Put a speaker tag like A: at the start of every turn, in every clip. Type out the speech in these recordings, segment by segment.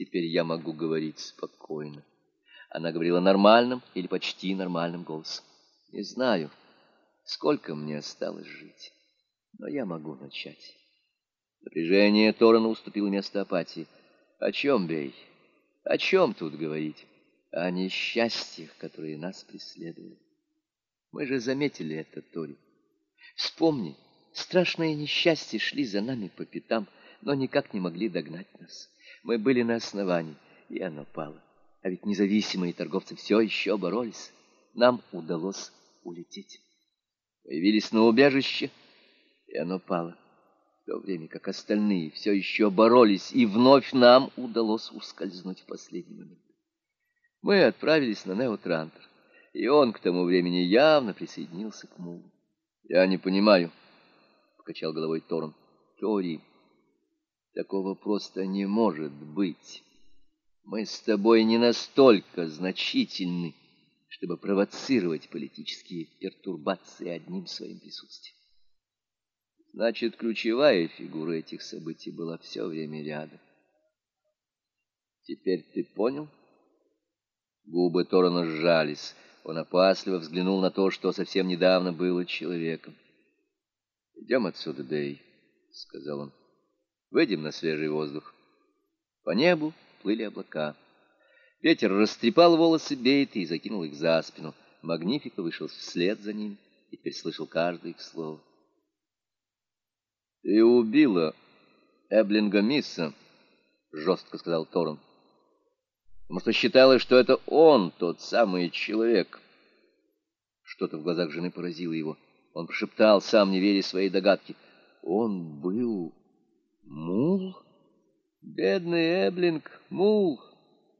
A: Теперь я могу говорить спокойно. Она говорила нормальным или почти нормальным голосом. Не знаю, сколько мне осталось жить, но я могу начать. Напряжение Торана уступило место апатии. О чем, Бей? О чем тут говорить? О несчастьях, которые нас преследовали. Мы же заметили это, Тори. Вспомни, страшные несчастья шли за нами по пятам, но никак не могли догнать нас. Мы были на основании, и оно пало. А ведь независимые торговцы все еще боролись. Нам удалось улететь. Появились на убежище, и оно пало. В то время как остальные все еще боролись, и вновь нам удалось ускользнуть в последний момент. Мы отправились на Неотрантер, и он к тому времени явно присоединился к Мулу. «Я не понимаю», — покачал головой Торн. «Тори, такого просто не может быть». Мы с тобой не настолько значительны, чтобы провоцировать политические пертурбации одним своим присутствием. Значит, ключевая фигура этих событий была все время рядом. Теперь ты понял? Губы Торона сжались. Он опасливо взглянул на то, что совсем недавно было человеком. «Идем отсюда, Дэй», — сказал он. «Выйдем на свежий воздух. По небу плыли облака. Ветер растрепал волосы Бейта и закинул их за спину. Магнифика вышел вслед за ним и теперь слышал каждое их слово. «Ты убила Эблинга Мисса», — жестко сказал Торн, «потому что считала, что это он, тот самый человек». Что-то в глазах жены поразило его. Он прошептал, сам не веря своей догадке. «Он был мул?» Бедный Эблинг, мул.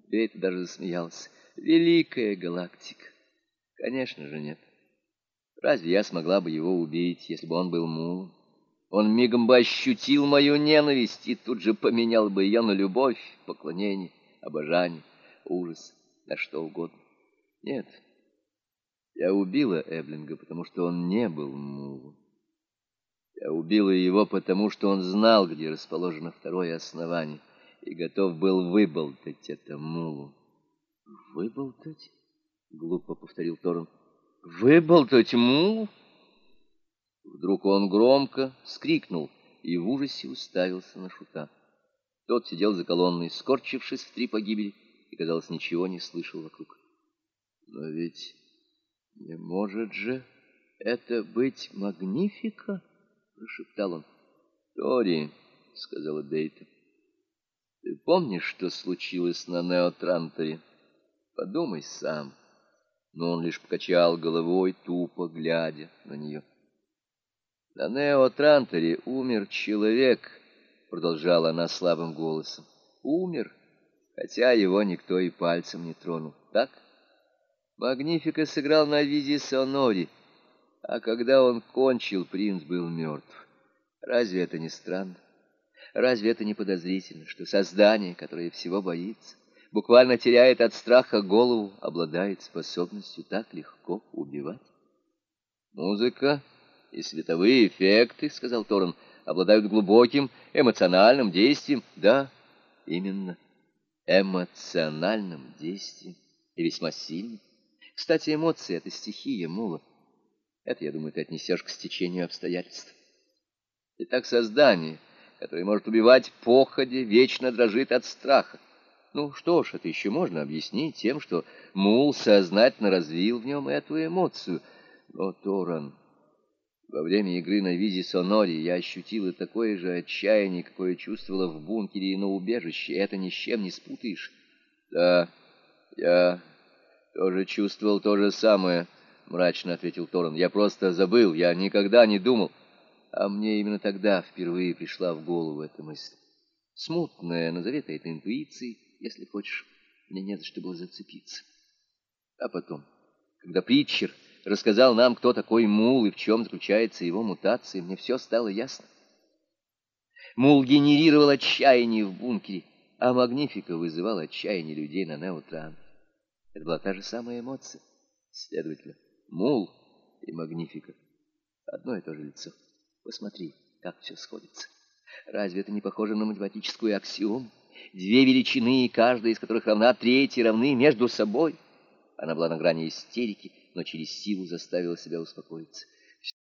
A: Бейт даже засмеялся. Великая галактика. Конечно же нет. Разве я смогла бы его убить, если бы он был мулом? Он мигом бы ощутил мою ненависть и тут же поменял бы ее на любовь, поклонение, обожание, ужас, на что угодно. Нет, я убила Эблинга, потому что он не был мулом. Я убила его потому, что он знал, где расположено второе основание, и готов был выболтать это мулу. «Выболтать?» — глупо повторил Торн. «Выболтать мулу?» Вдруг он громко скрикнул и в ужасе уставился на шута. Тот сидел за колонной, скорчившись в три погибели, и, казалось, ничего не слышал вокруг. «Но ведь не может же это быть Магнифика?» Прошептал он. «Тори», — сказала Дейта, — «ты помнишь, что случилось на Неотранторе? Подумай сам». Но он лишь покачал головой, тупо глядя на нее. «На Неотранторе умер человек», — продолжала она слабым голосом. «Умер, хотя его никто и пальцем не тронул, так?» Магнифика сыграл на виде Сонори — а когда он кончил, принц был мертв. Разве это не странно? Разве это не подозрительно, что создание, которое всего боится, буквально теряет от страха голову, обладает способностью так легко убивать? Музыка и световые эффекты, — сказал Торн, — обладают глубоким эмоциональным действием. Да, именно, эмоциональным действием и весьма сильным. Кстати, эмоции — это стихия мула. Это, я думаю, ты отнесешь к стечению обстоятельств. Итак, создание, которое может убивать походе, вечно дрожит от страха. Ну что ж, это еще можно объяснить тем, что Мул сознательно развил в нем эту эмоцию. Но, Торан, во время игры на визе Сонори я ощутила такое же отчаяние, какое чувствовала в бункере и на убежище. Это ни с чем не спутаешь. Да, я тоже чувствовал то же самое, —— мрачно ответил Торн. «Я просто забыл, я никогда не думал». А мне именно тогда впервые пришла в голову эта мысль. Смутная, назови это интуицией, если хочешь. Мне не за что было зацепиться. А потом, когда Притчер рассказал нам, кто такой Мул и в чем заключается его мутация, мне все стало ясно. Мул генерировал отчаяние в бункере, а Магнифика вызывал отчаяние людей на Неутран. Это была та же самая эмоция. Следовательно, Мул и Магнифика. Одно и то же лицо. Посмотри, как все сходится. Разве это не похоже на математическую аксиому? Две величины, каждая из которых равна третьей, равны между собой. Она была на грани истерики, но через силу заставила себя успокоиться.